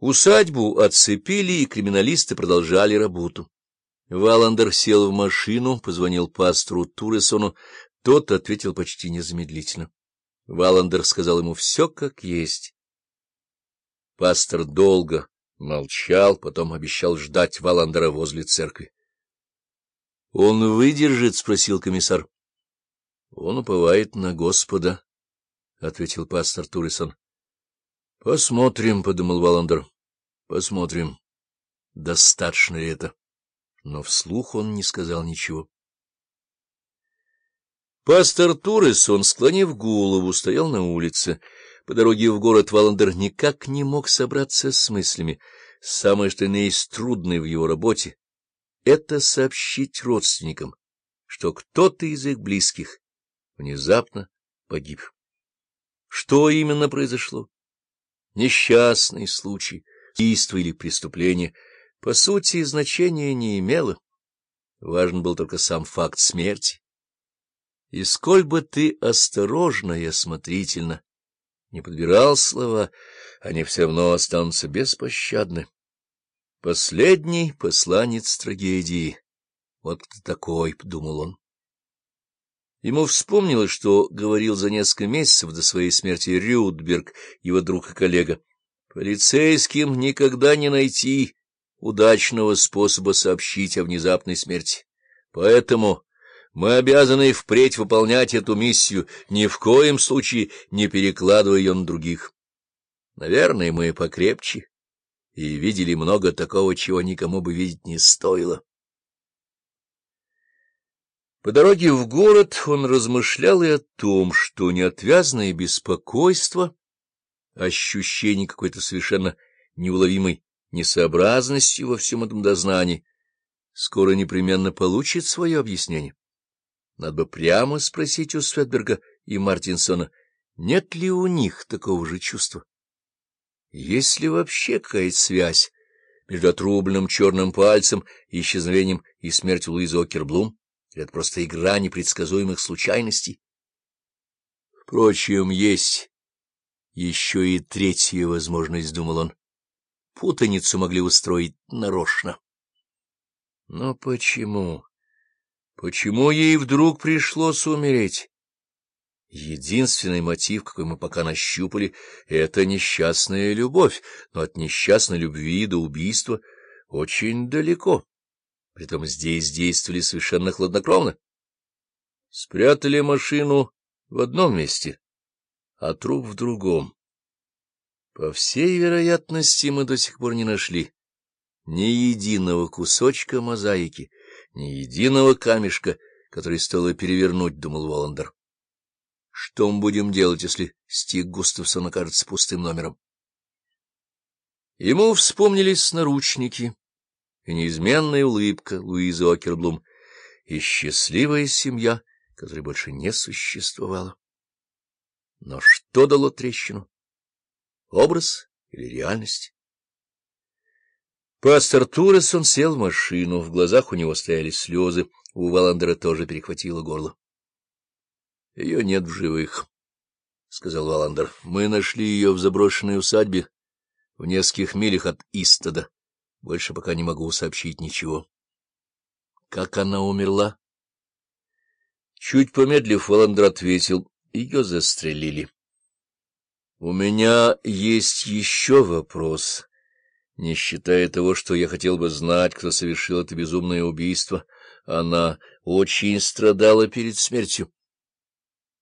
Усадьбу отцепили, и криминалисты продолжали работу. Валандер сел в машину, позвонил пастору Туресону, тот ответил почти незамедлительно. Валандер сказал ему все как есть. Пастор долго молчал, потом обещал ждать Валандера возле церкви. — Он выдержит? — спросил комиссар. — Он уповает на Господа, — ответил пастор Турисон. — Посмотрим, — подумал Валандер. — Посмотрим, достаточно ли это. Но вслух он не сказал ничего. Пастор Турисон, склонив голову, стоял на улице. По дороге в город Валандер никак не мог собраться с мыслями. Самое, что есть трудное в его работе, — это сообщить родственникам, что кто-то из их близких внезапно погиб. Что именно произошло? Несчастный случай, убийство или преступление, по сути, значения не имело. Важен был только сам факт смерти. И сколь бы ты осторожно и осмотрительно не подбирал слова, они все равно останутся беспощадны. Последний посланец трагедии. Вот такой, — думал он. Ему вспомнилось, что говорил за несколько месяцев до своей смерти Рюдберг, его друг и коллега. Полицейским никогда не найти удачного способа сообщить о внезапной смерти. Поэтому мы обязаны впредь выполнять эту миссию, ни в коем случае не перекладывая ее на других. Наверное, мы покрепче и видели много такого, чего никому бы видеть не стоило. По дороге в город он размышлял и о том, что неотвязное беспокойство, ощущение какой-то совершенно неуловимой несообразности во всем этом дознании, скоро непременно получит свое объяснение. Надо бы прямо спросить у Светберга и Мартинсона, нет ли у них такого же чувства. Есть ли вообще какая-то связь между отрубленным черным пальцем и исчезновением и смертью Луизы Окерблум? Или это просто игра непредсказуемых случайностей? Впрочем, есть еще и третья возможность, — думал он. Путаницу могли устроить нарочно. Но почему? Почему ей вдруг пришлось умереть? Единственный мотив, какой мы пока нащупали, — это несчастная любовь, но от несчастной любви до убийства очень далеко. Притом здесь действовали совершенно хладнокровно. Спрятали машину в одном месте, а труп в другом. По всей вероятности, мы до сих пор не нашли ни единого кусочка мозаики, ни единого камешка, который стоило перевернуть, — думал Воландер. Что мы будем делать, если стих Густавсон окажется пустым номером? Ему вспомнились наручники и неизменная улыбка Луизы Окерблум, и счастливая семья, которой больше не существовало. Но что дало трещину? Образ или реальность? Пастор Туресон сел в машину, в глазах у него стояли слезы, у Валандера тоже перехватило горло. — Ее нет в живых, — сказал Валандер. — Мы нашли ее в заброшенной усадьбе в нескольких милях от Истода. Больше пока не могу сообщить ничего. — Как она умерла? Чуть помедлив, Валандер ответил. Ее застрелили. — У меня есть еще вопрос. Не считая того, что я хотел бы знать, кто совершил это безумное убийство, она очень страдала перед смертью.